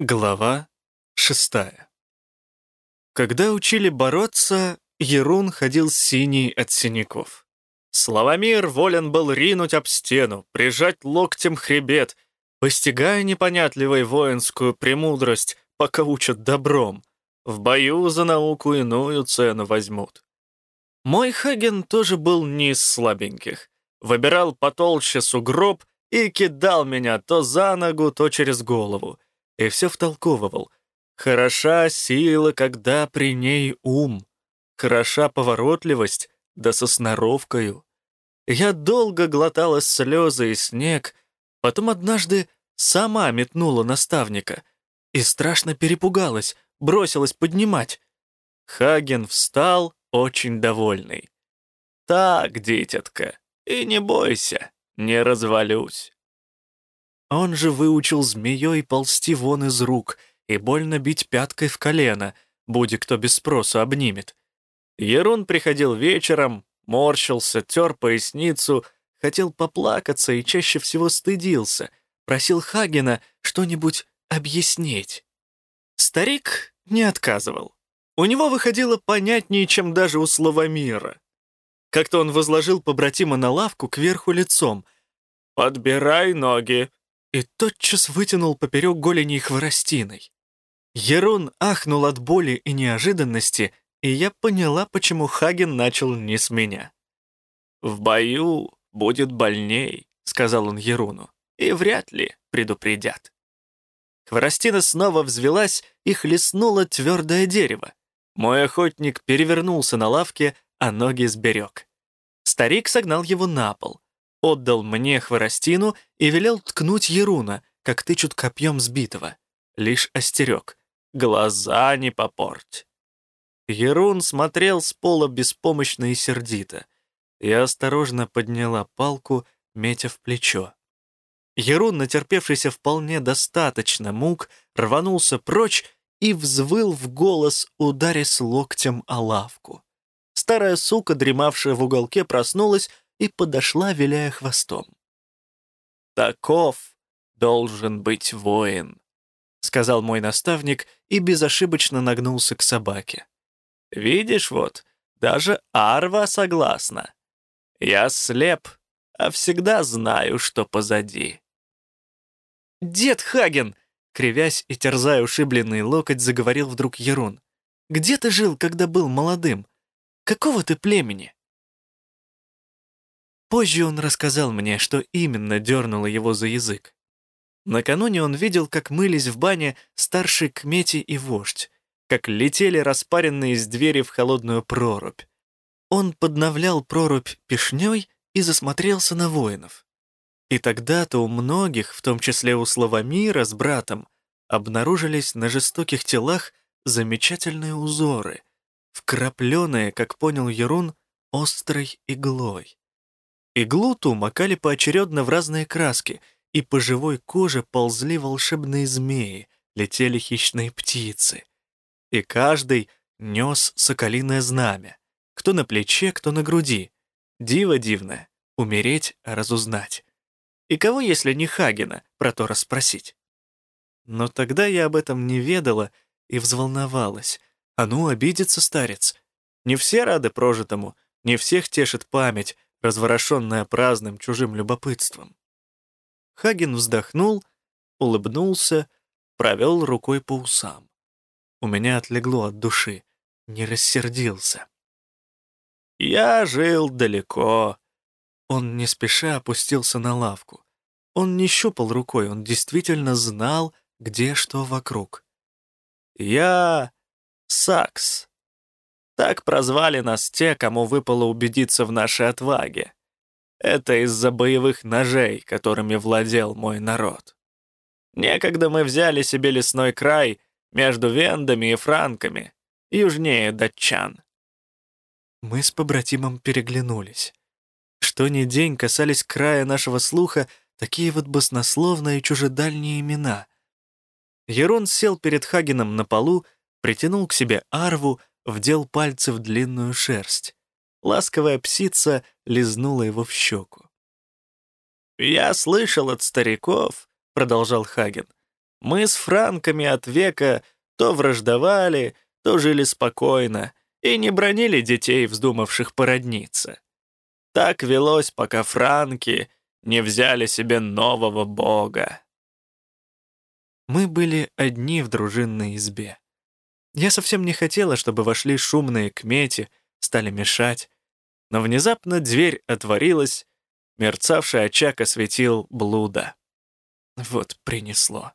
Глава шестая. Когда учили бороться, Ерун ходил синий от синяков. Славомир волен был ринуть об стену, прижать локтем хребет, постигая непонятливой воинскую премудрость, пока учат добром. В бою за науку иную цену возьмут. Мой Хаген тоже был не из слабеньких. Выбирал потолще сугроб и кидал меня то за ногу, то через голову — и все втолковывал. Хороша сила, когда при ней ум. Хороша поворотливость, да со сноровкою. Я долго глотала слезы и снег, потом однажды сама метнула наставника и страшно перепугалась, бросилась поднимать. Хаген встал, очень довольный. «Так, дитятка, и не бойся, не развалюсь». Он же выучил змеей ползти вон из рук и больно бить пяткой в колено, будь кто без спросу обнимет. Ерун приходил вечером, морщился, тер поясницу, хотел поплакаться и чаще всего стыдился, просил Хагена что-нибудь объяснить. Старик не отказывал. У него выходило понятнее, чем даже у Славомира. Как-то он возложил побратима на лавку кверху лицом. «Подбирай ноги, и тотчас вытянул поперек голени хворостиной. Ерун ахнул от боли и неожиданности, и я поняла, почему Хаген начал не с меня. «В бою будет больней», — сказал он Еруну, «и вряд ли предупредят». Хворостина снова взвелась и хлестнула твердое дерево. Мой охотник перевернулся на лавке, а ноги сберег. Старик согнал его на пол отдал мне хворостину и велел ткнуть Еруна, как тычут копьем сбитого. Лишь остерег. Глаза не попорть. Ерун смотрел с пола беспомощно и сердито. Я осторожно подняла палку, метя в плечо. Ерун, натерпевшийся вполне достаточно мук, рванулся прочь и взвыл в голос, ударясь локтем о лавку. Старая сука, дремавшая в уголке, проснулась и подошла, виляя хвостом. «Таков должен быть воин», — сказал мой наставник и безошибочно нагнулся к собаке. «Видишь вот, даже Арва согласна. Я слеп, а всегда знаю, что позади». «Дед Хаген!» — кривясь и терзая ушибленный локоть, заговорил вдруг Ерун. «Где ты жил, когда был молодым? Какого ты племени?» Позже он рассказал мне, что именно дернуло его за язык. Накануне он видел, как мылись в бане старший Кмети и вождь, как летели распаренные из двери в холодную прорубь. Он подновлял прорубь пешней и засмотрелся на воинов. И тогда-то у многих, в том числе у Славомира с братом, обнаружились на жестоких телах замечательные узоры, вкрапленные, как понял Ерун, острой иглой. Иглу ту макали поочередно в разные краски, и по живой коже ползли волшебные змеи, летели хищные птицы. И каждый нес соколиное знамя, кто на плече, кто на груди. Диво дивное, умереть, разузнать. И кого, если не Хагена, про то расспросить? Но тогда я об этом не ведала и взволновалась. А ну, обидится старец. Не все рады прожитому, не всех тешит память, разворошенная праздным чужим любопытством. Хаген вздохнул, улыбнулся, провел рукой по усам. У меня отлегло от души, не рассердился. «Я жил далеко». Он не спеша опустился на лавку. Он не щупал рукой, он действительно знал, где что вокруг. «Я Сакс, так прозвали нас те, кому выпало убедиться в нашей отваге. Это из-за боевых ножей, которыми владел мой народ. Некогда мы взяли себе лесной край между вендами и франками, южнее датчан. Мы с побратимом переглянулись. Что ни день касались края нашего слуха такие вот баснословные чужедальние имена. Ерон сел перед Хагеном на полу, притянул к себе арву, вдел пальцы в длинную шерсть. Ласковая псица лизнула его в щеку. «Я слышал от стариков», — продолжал Хаген, Мы с франками от века то враждовали, то жили спокойно и не бронили детей, вздумавших породниться. Так велось, пока франки не взяли себе нового бога. Мы были одни в дружинной избе. Я совсем не хотела, чтобы вошли шумные кмети, стали мешать. Но внезапно дверь отворилась, мерцавший очаг осветил блуда. Вот принесло.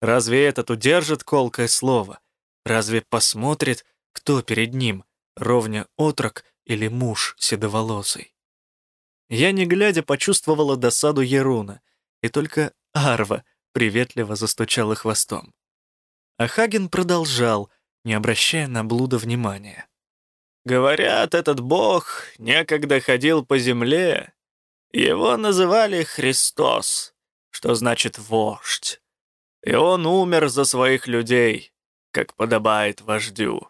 Разве этот удержит колкое слово? Разве посмотрит, кто перед ним, ровня отрок или муж седоволосый? Я, не глядя, почувствовала досаду Еруна, и только Арва приветливо застучала хвостом. А Хаген продолжал, не обращая на блуда внимания. «Говорят, этот бог некогда ходил по земле. Его называли Христос, что значит «вождь». И он умер за своих людей, как подобает вождю.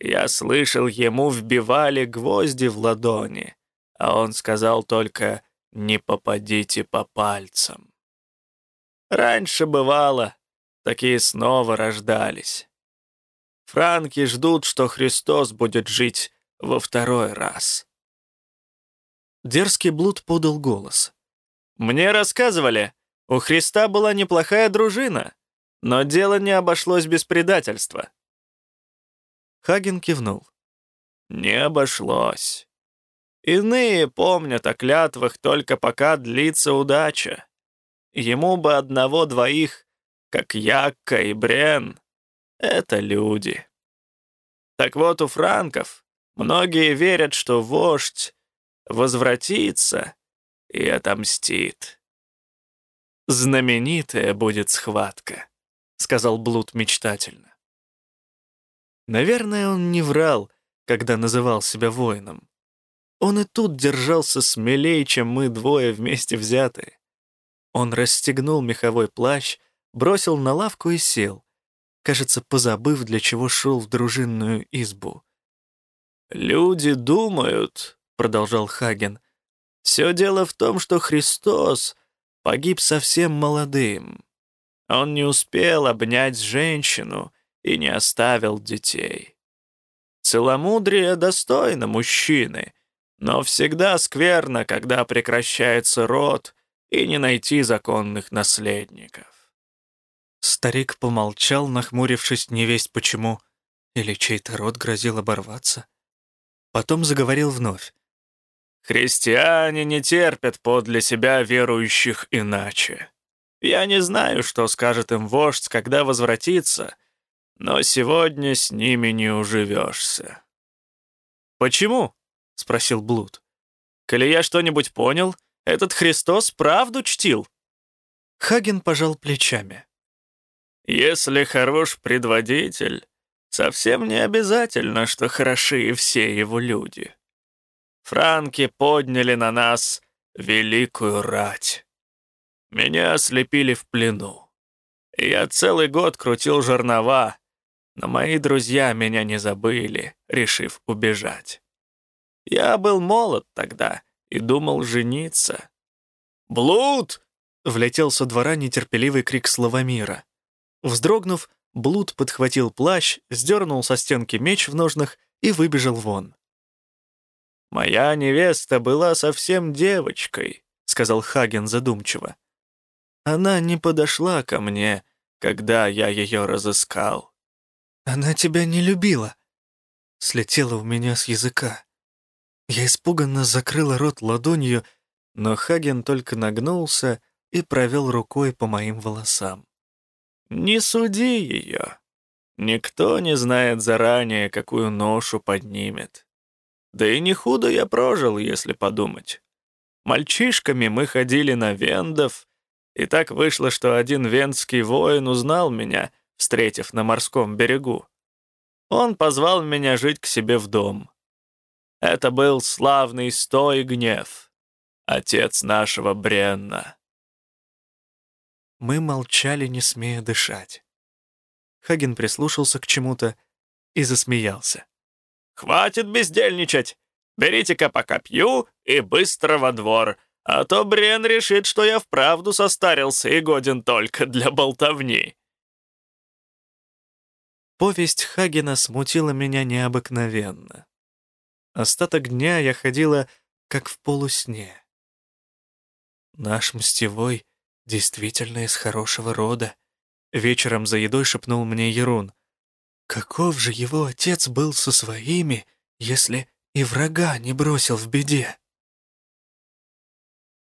Я слышал, ему вбивали гвозди в ладони, а он сказал только «не попадите по пальцам». Раньше бывало, такие снова рождались. Франки ждут, что Христос будет жить во второй раз. Дерзкий блуд подал голос. «Мне рассказывали, у Христа была неплохая дружина, но дело не обошлось без предательства». Хаген кивнул. «Не обошлось. Иные помнят о клятвах только пока длится удача. Ему бы одного-двоих, как Якка и Брен, это люди. Так вот, у франков многие верят, что вождь возвратится и отомстит. «Знаменитая будет схватка», — сказал Блуд мечтательно. Наверное, он не врал, когда называл себя воином. Он и тут держался смелее, чем мы двое вместе взятые. Он расстегнул меховой плащ, бросил на лавку и сел, кажется, позабыв, для чего шел в дружинную избу. «Люди думают», — продолжал Хаген, «все дело в том, что Христос погиб совсем молодым. Он не успел обнять женщину и не оставил детей. Целомудрие достойно мужчины, но всегда скверно, когда прекращается род и не найти законных наследников. Старик помолчал, нахмурившись невесть почему, или чей-то рот грозил оборваться. Потом заговорил вновь. «Христиане не терпят подле себя верующих иначе. Я не знаю, что скажет им вождь, когда возвратится, но сегодня с ними не уживешься». «Почему?» — спросил Блуд. «Коли я что-нибудь понял, этот Христос правду чтил?» Хаген пожал плечами. Если хорош предводитель, совсем не обязательно, что хороши все его люди. Франки подняли на нас великую рать. Меня ослепили в плену. Я целый год крутил жернова, но мои друзья меня не забыли, решив убежать. Я был молод тогда и думал жениться. «Блуд!» — влетел со двора нетерпеливый крик Славомира. Вздрогнув, Блуд подхватил плащ, сдернул со стенки меч в ножнах и выбежал вон. «Моя невеста была совсем девочкой», — сказал Хаген задумчиво. «Она не подошла ко мне, когда я ее разыскал». «Она тебя не любила», — слетела у меня с языка. Я испуганно закрыла рот ладонью, но Хаген только нагнулся и провел рукой по моим волосам. Не суди ее. Никто не знает заранее, какую ношу поднимет. Да и не худо я прожил, если подумать. Мальчишками мы ходили на вендов, и так вышло, что один венский воин узнал меня, встретив на морском берегу. Он позвал меня жить к себе в дом. Это был славный стой гнев, отец нашего Бренна. Мы молчали, не смея дышать. Хаген прислушался к чему-то и засмеялся. «Хватит бездельничать! Берите-ка по копью и быстро во двор, А то Брен решит, что я вправду состарился и годен только для болтовни. Повесть Хагена смутила меня необыкновенно. Остаток дня я ходила как в полусне. Наш мстевой действительно из хорошего рода. Вечером за едой шепнул мне Ерун. Каков же его отец был со своими, если и врага не бросил в беде?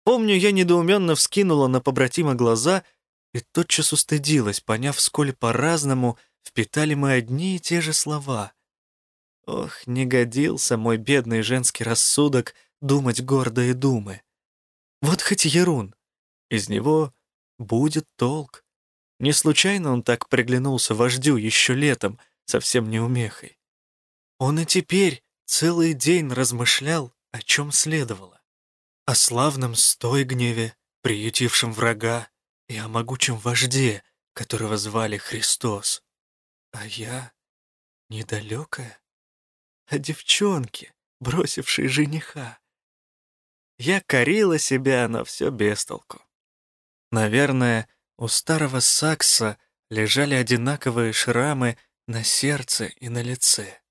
Помню, я недоуменно вскинула на побратима глаза и тотчас устыдилась, поняв, сколь по-разному впитали мы одни и те же слова. Ох, не годился мой бедный женский рассудок думать гордые думы. Вот хоть Ерун, из него будет толк. Не случайно он так приглянулся вождю еще летом, совсем неумехой. Он и теперь целый день размышлял, о чем следовало. О славном Стойгневе, приютившем врага, и о могучем вожде, которого звали Христос. А я недалекая, о девчонке, бросившей жениха. Я корила себя, но все без толку. Наверное, у старого Сакса лежали одинаковые шрамы на сердце и на лице.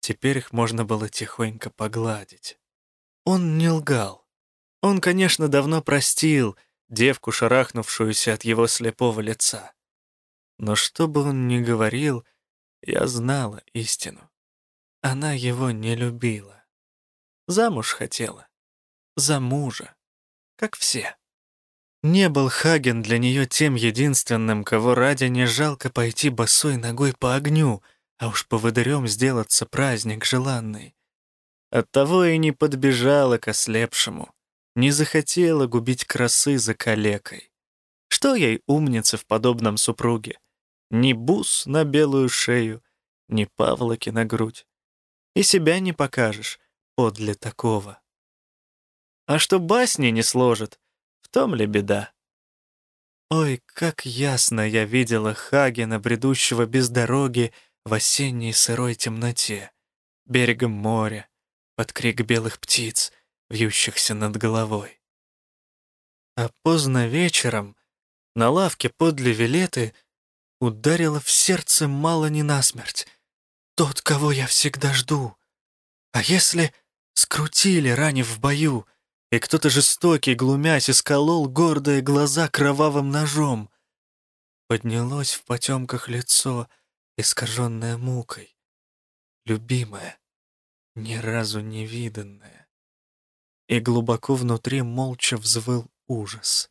Теперь их можно было тихонько погладить. Он не лгал. Он, конечно, давно простил девку, шарахнувшуюся от его слепого лица. Но что бы он ни говорил, я знала истину. Она его не любила. Замуж хотела. За мужа. Как все. Не был Хаген для нее тем единственным, кого ради не жалко пойти босой ногой по огню, а уж поводырем сделаться праздник желанный. Оттого и не подбежала к ослепшему, не захотела губить красы за калекой. Что ей умница в подобном супруге? Ни бус на белую шею, ни павлоки на грудь. И себя не покажешь подле такого. А что басни не сложит, в том ли беда? Ой, как ясно я видела Хагена, бредущего без дороги в осенней сырой темноте, берегом моря, под крик белых птиц, вьющихся над головой. А поздно вечером на лавке подле Вилеты ударило в сердце мало не насмерть. Тот, кого я всегда жду. А если скрутили, ранив в бою, и кто-то жестокий, глумясь, исколол гордые глаза кровавым ножом. Поднялось в потемках лицо, искаженное мукой. Любимое, ни разу не виданное. И глубоко внутри молча взвыл ужас.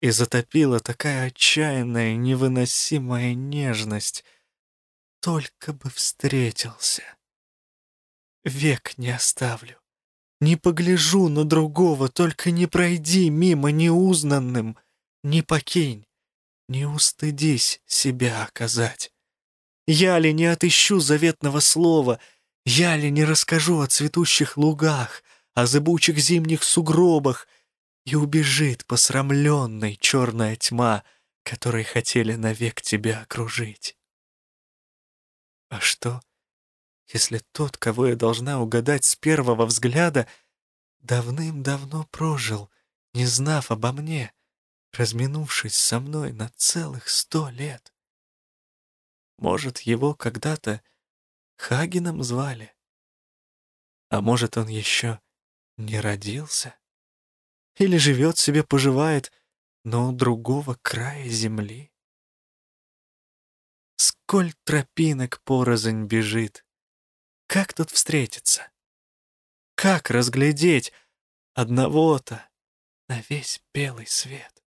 И затопила такая отчаянная, невыносимая нежность. Только бы встретился. Век не оставлю. Не погляжу на другого, только не пройди мимо неузнанным, не покинь, не устыдись себя оказать. Я ли не отыщу заветного слова, я ли не расскажу о цветущих лугах, о зыбучих зимних сугробах, и убежит посрамленной черная тьма, которой хотели навек тебя окружить. А что, если тот, кого я должна угадать с первого взгляда, давным-давно прожил, не знав обо мне, разминувшись со мной на целых сто лет? Может, его когда-то Хагеном звали? А может, он еще не родился? Или живет себе, поживает, но у другого края земли? Сколь тропинок порознь бежит, как тут встретиться? Как разглядеть одного-то на весь белый свет?